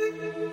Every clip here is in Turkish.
Música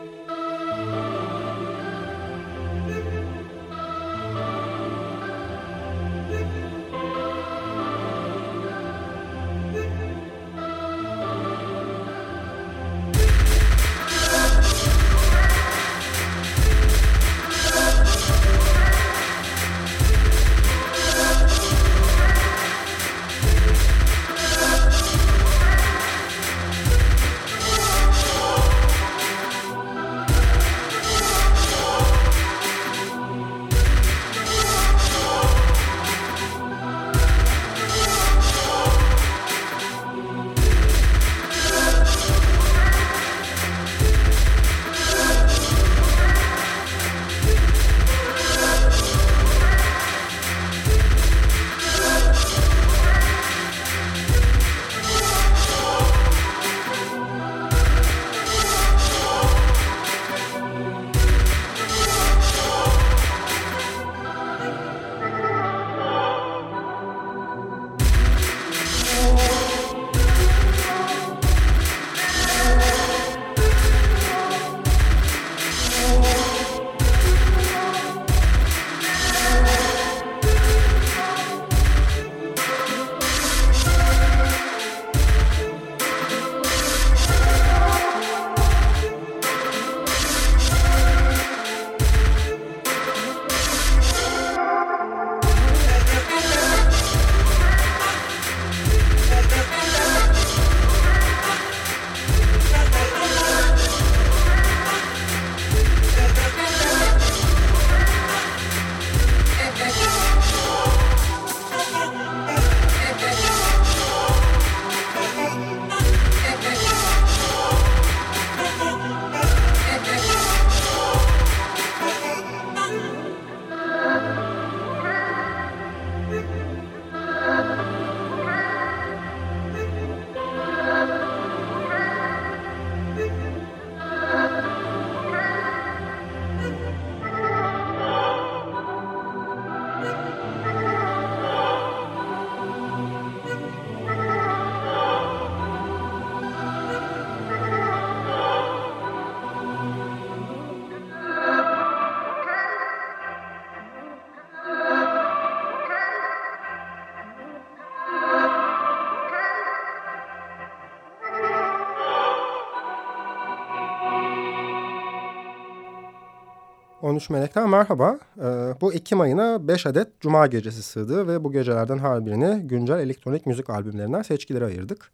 13 Melek'ten merhaba. Ee, bu Ekim ayına 5 adet Cuma gecesi sığdı ve bu gecelerden her birini güncel elektronik müzik albümlerinden seçkilere ayırdık.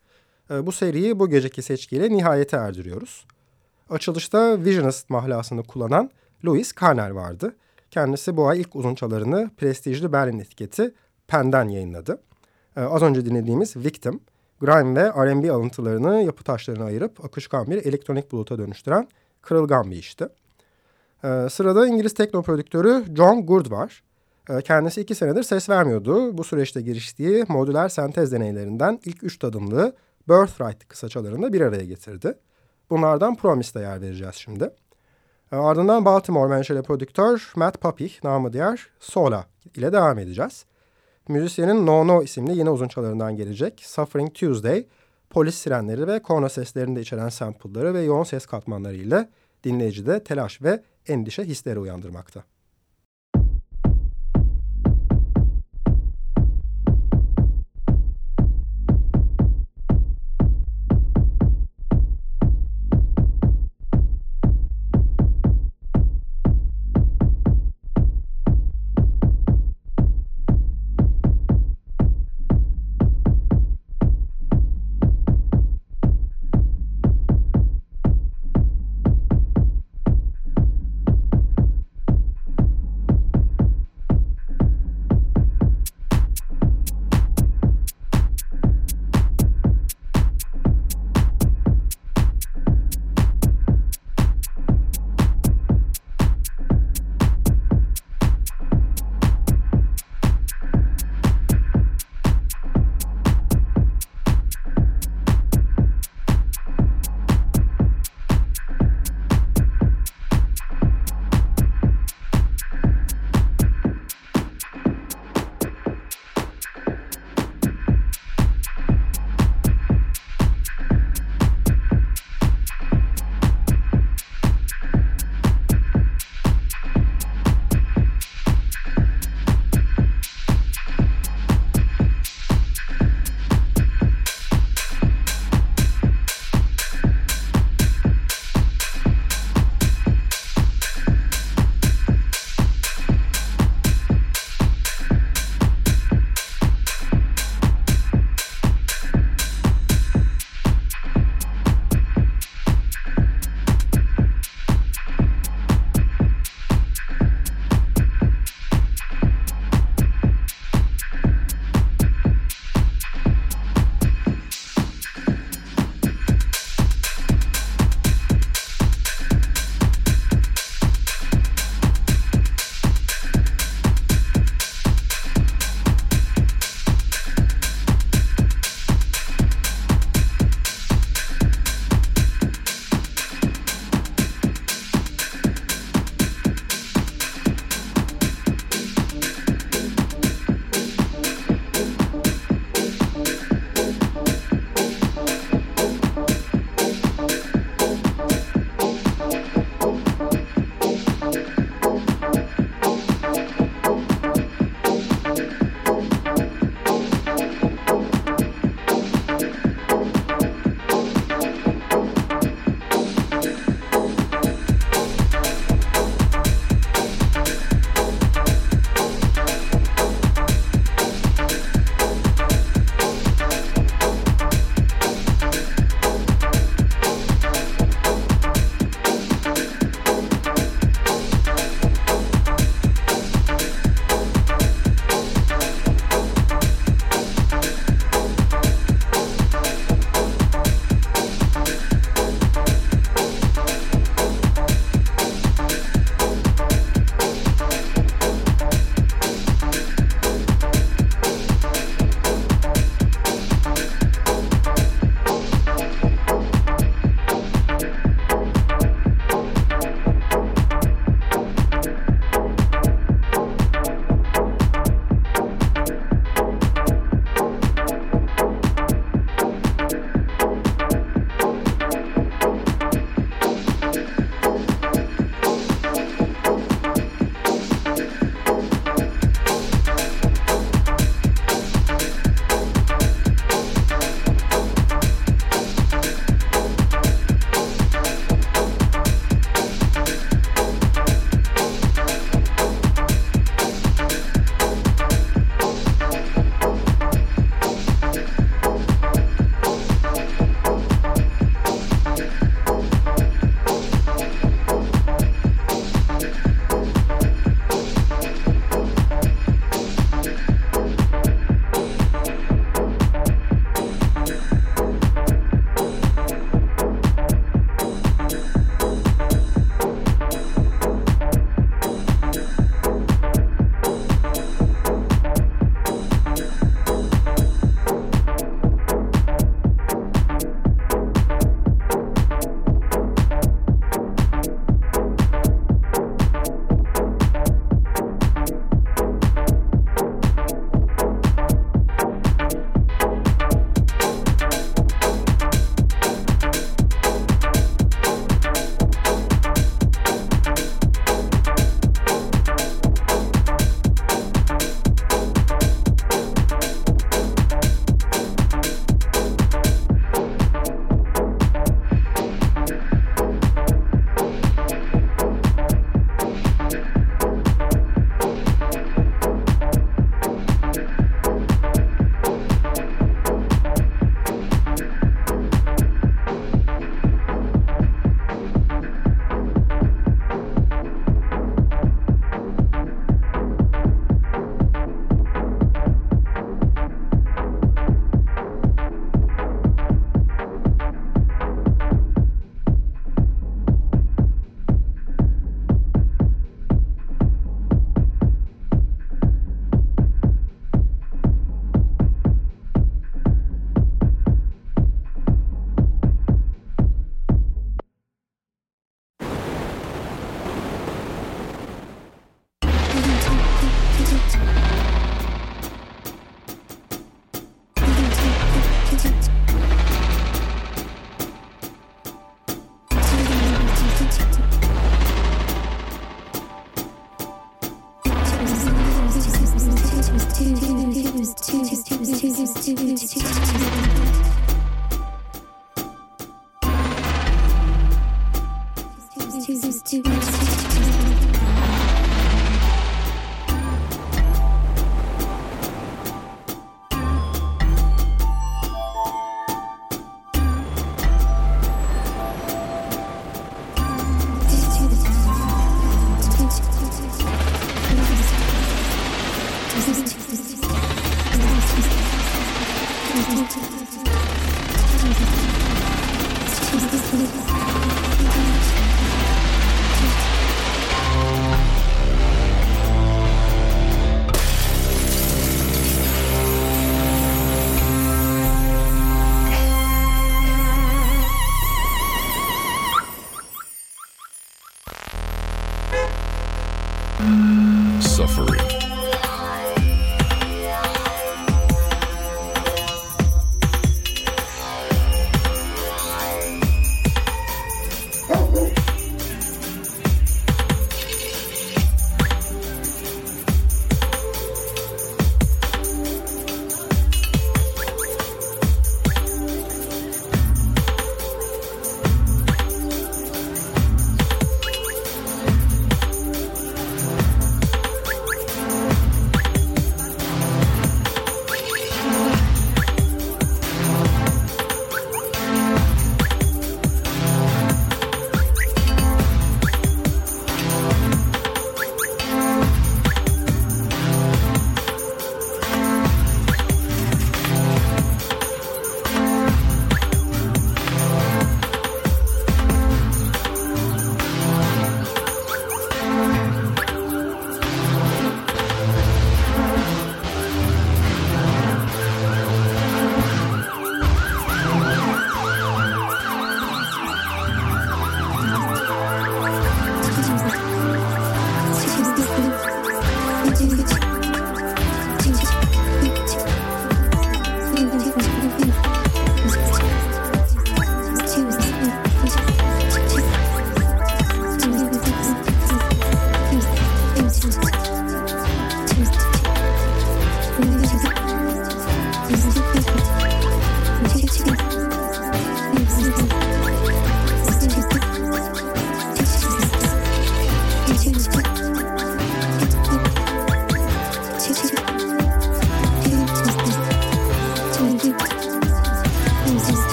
Ee, bu seriyi bu geceki seçkiyle nihayete erdiriyoruz. Açılışta Visionist mahlasını kullanan Louis Karner vardı. Kendisi bu ay ilk uzunçalarını prestijli Berlin etiketi Pen'den yayınladı. Ee, az önce dinlediğimiz Victim, grime ve R&B alıntılarını yapı taşlarına ayırıp akışkan bir elektronik buluta dönüştüren kırılgan bir işti. Ee, sırada İngiliz tekno prodüktörü John Gould var. Ee, kendisi iki senedir ses vermiyordu. Bu süreçte giriştiği modüler sentez deneylerinden ilk üç tadımlığı Birthright kısaçalarını bir araya getirdi. Bunlardan Promise'de yer vereceğiz şimdi. Ee, ardından Baltimore menşeli prodüktör Matt Papich, namı diğer Sola ile devam edeceğiz. Müzisyenin No No isimli yine uzunçalarından gelecek Suffering Tuesday, polis sirenleri ve korna seslerini de içeren sample'ları ve yoğun ses katmanları ile dinleyicide telaş ve endişe hisleri uyandırmakta.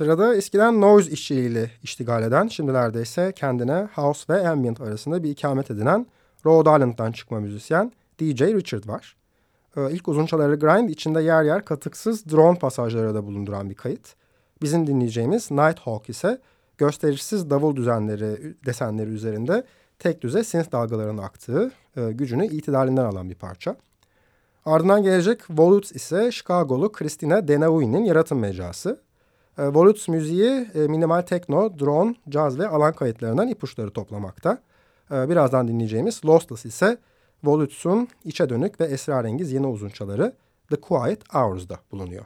Sırada eskiden noise işçiliğiyle iştigal eden, şimdilerde ise kendine house ve ambient arasında bir ikamet edinen Rhode Island'dan çıkma müzisyen DJ Richard var. Ee, ilk uzunçaları Grind içinde yer yer katıksız drone pasajları da bulunduran bir kayıt. Bizim dinleyeceğimiz Nighthawk ise gösterişsiz davul düzenleri, desenleri üzerinde tek düze synth dalgalarının aktığı, e, gücünü itidalinden alan bir parça. Ardından gelecek Volutes ise Chicago'lu Christina Denaui'nin yaratım mecrası. E, Volutes müziği e, minimal tekno, drone, caz ve alan kayıtlarından ipuçları toplamakta. E, birazdan dinleyeceğimiz Lostless ise Volutes'un içe dönük ve esrarengiz yeni uzunçaları The Quiet Hours'da bulunuyor.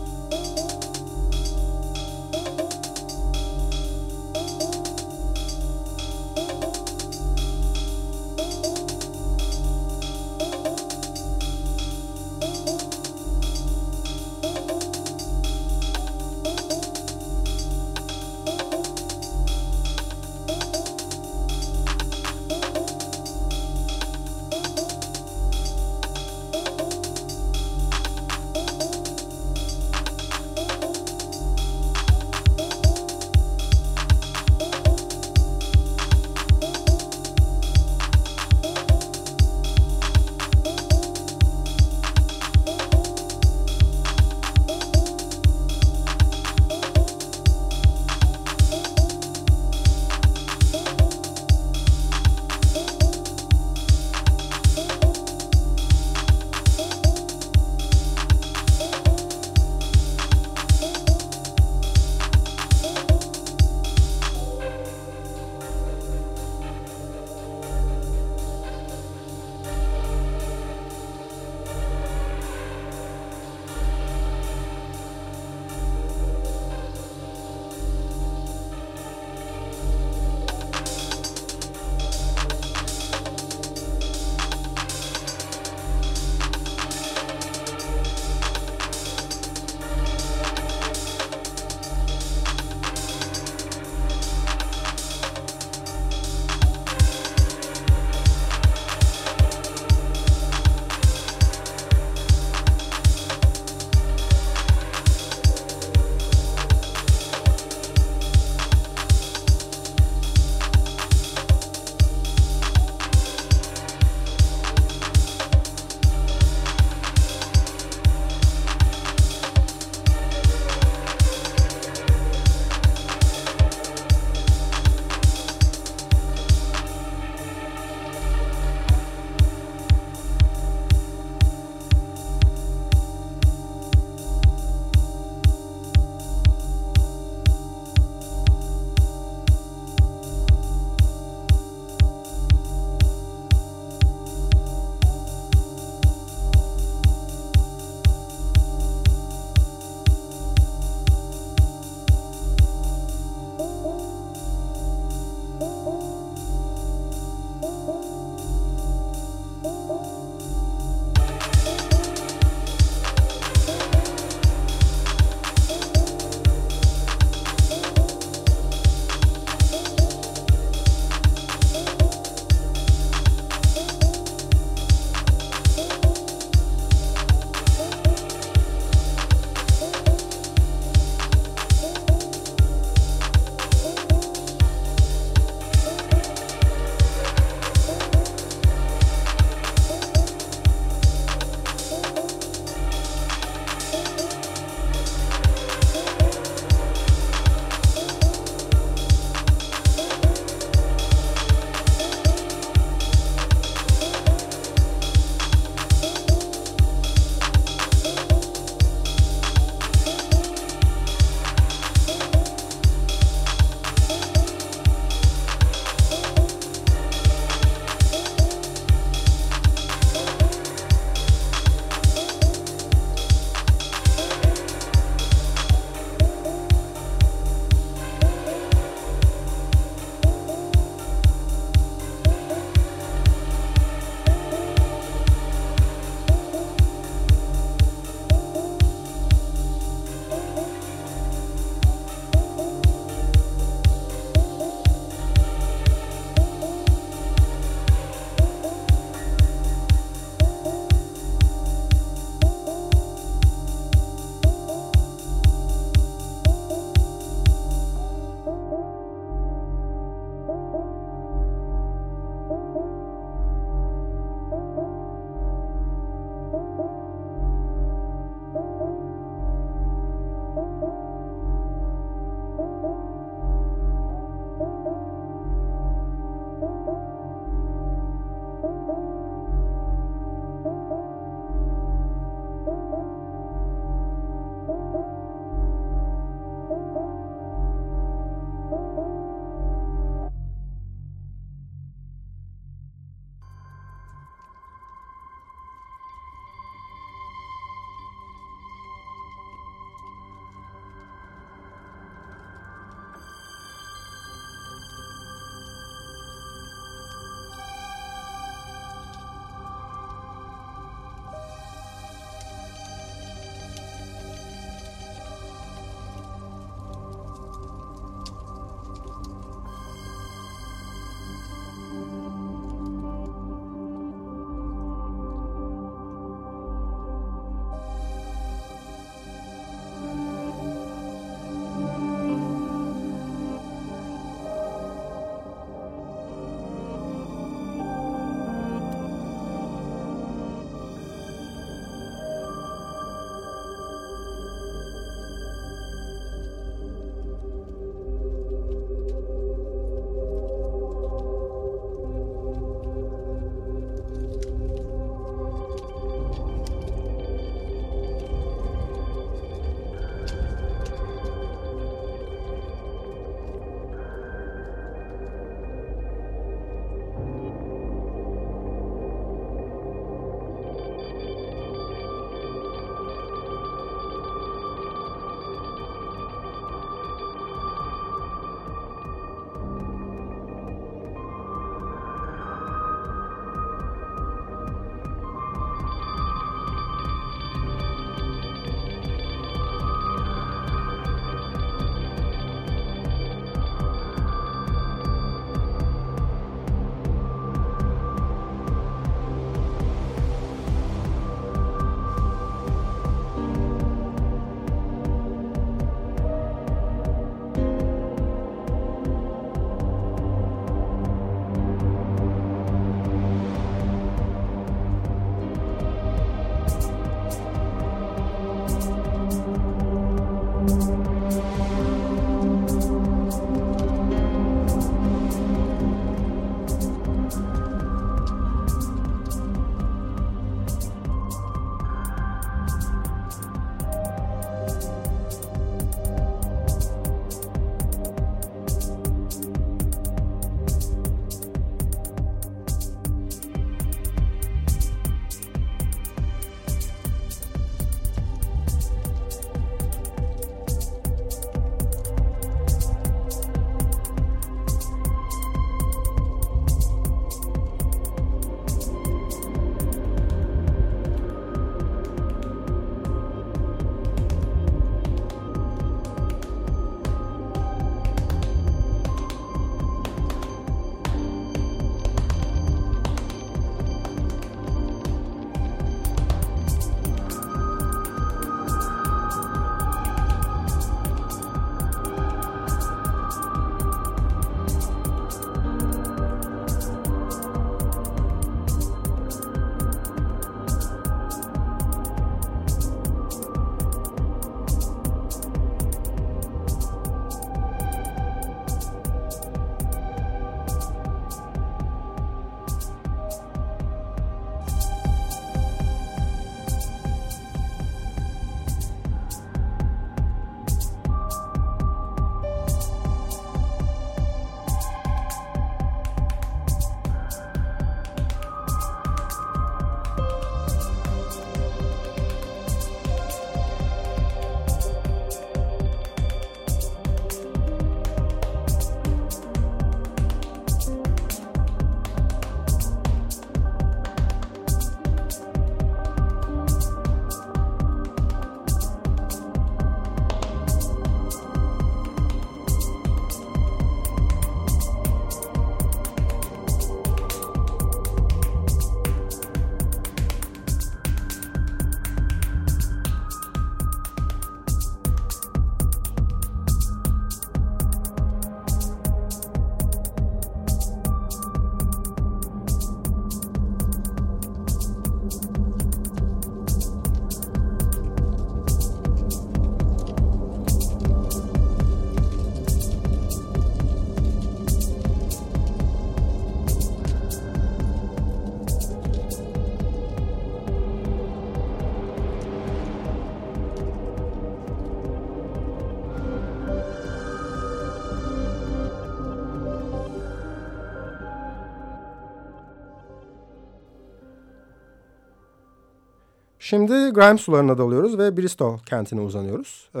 Şimdi grime sularına dalıyoruz ve Bristol kentine uzanıyoruz. E,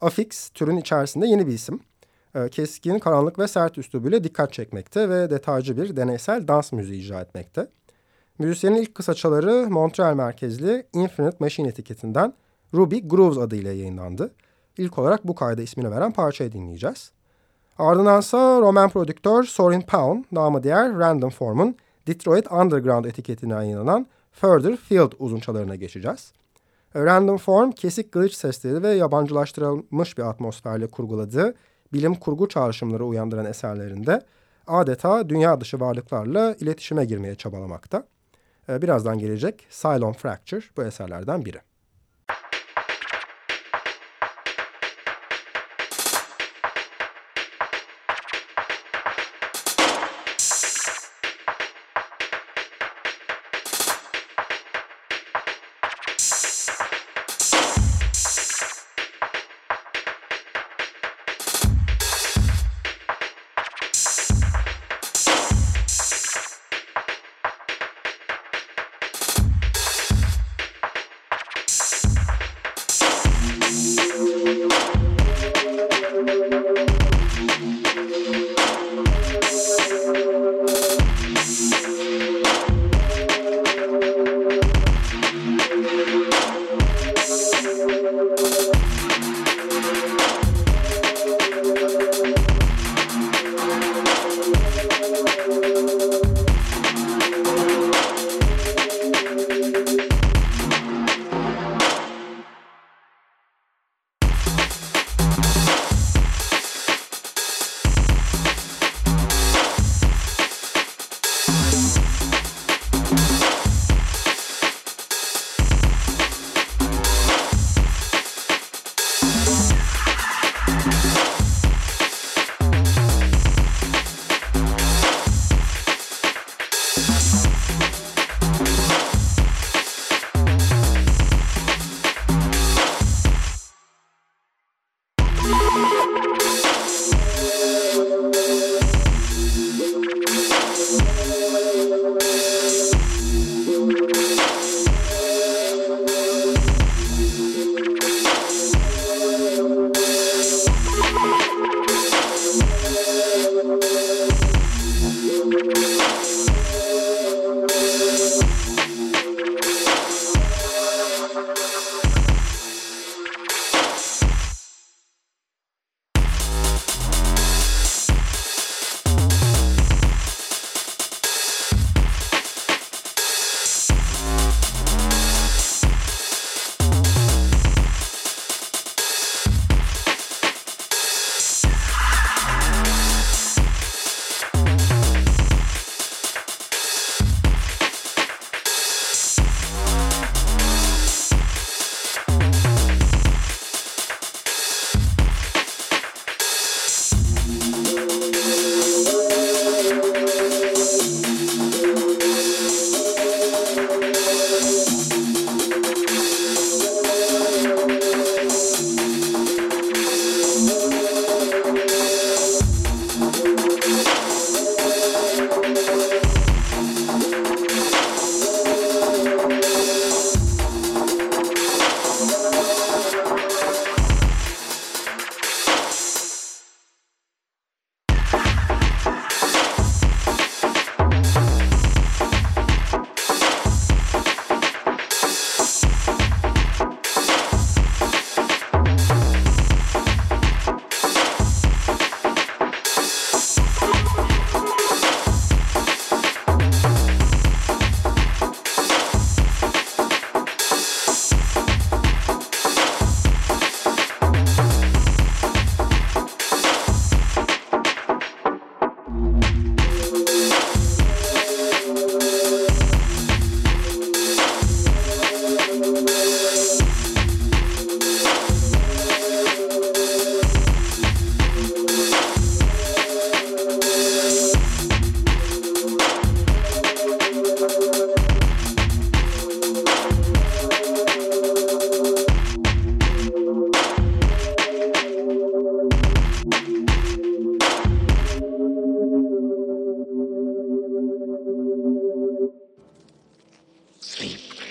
Afix türün içerisinde yeni bir isim. E, keskin, karanlık ve sert üslubuyla dikkat çekmekte ve detaycı bir deneysel dans müziği icra etmekte. Müzisyenin ilk kısaçaları Montreal merkezli Infinite Machine etiketinden Ruby Grooves adıyla yayınlandı. İlk olarak bu kayda ismini veren parçayı dinleyeceğiz. Ardındansa Roman prodüktör Sorin Pound, namı diğer Random Form'un Detroit Underground etiketine yayınlanan Further Field uzunçalarına geçeceğiz. Random Form, kesik glitch sesleri ve yabancılaştırılmış bir atmosferle kurguladığı bilim kurgu çağrışımları uyandıran eserlerinde adeta dünya dışı varlıklarla iletişime girmeye çabalamakta. Birazdan gelecek Cylon Fracture bu eserlerden biri.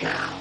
now.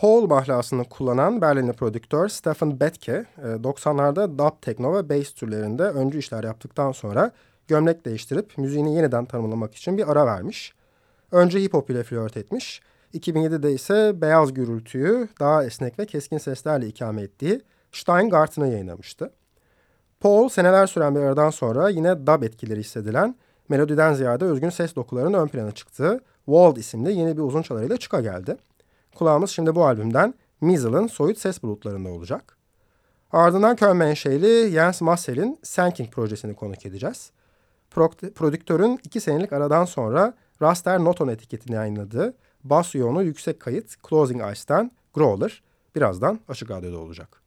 Paul mahlasını kullanan Berlinli prodüktör Stefan Betke, 90'larda e, dub, techno ve bass türlerinde öncü işler yaptıktan sonra gömlek değiştirip müziğini yeniden tanımlamak için bir ara vermiş. Önce hip hop ile flört etmiş. 2007'de ise beyaz gürültüyü daha esnek ve keskin seslerle ikame ettiği Steingarten'ı yayınlamıştı. Paul seneler süren bir aradan sonra yine dub etkileri hissedilen melodiden ziyade özgün ses dokularının ön plana çıktığı Wald isimli yeni bir uzun çalarıyla çıka geldi. Kulağımız şimdi bu albümden Measle'ın soyut ses bulutlarında olacak. Ardından Köln menşeli Jens Massel'in Sanking projesini konuk edeceğiz. Pro prodüktörün iki senelik aradan sonra Raster Noton etiketini yayınladığı bas yoğunu yüksek kayıt Closing Ice'den Growler birazdan Açık Radyo'da olacak.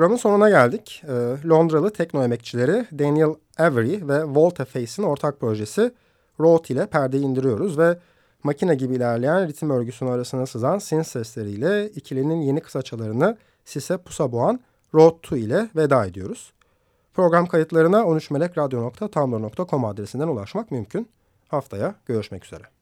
Programın sonuna geldik. Ee, Londralı tekno emekçileri Daniel Avery ve Volta Face'in ortak projesi Roth ile perdeyi indiriyoruz ve makine gibi ilerleyen ritim örgüsünün arasına sızan synth sesleriyle ikilinin yeni kısaçalarını sise pusa boğan Road 2 ile veda ediyoruz. Program kayıtlarına 13melekradyo.tumblr.com adresinden ulaşmak mümkün. Haftaya görüşmek üzere.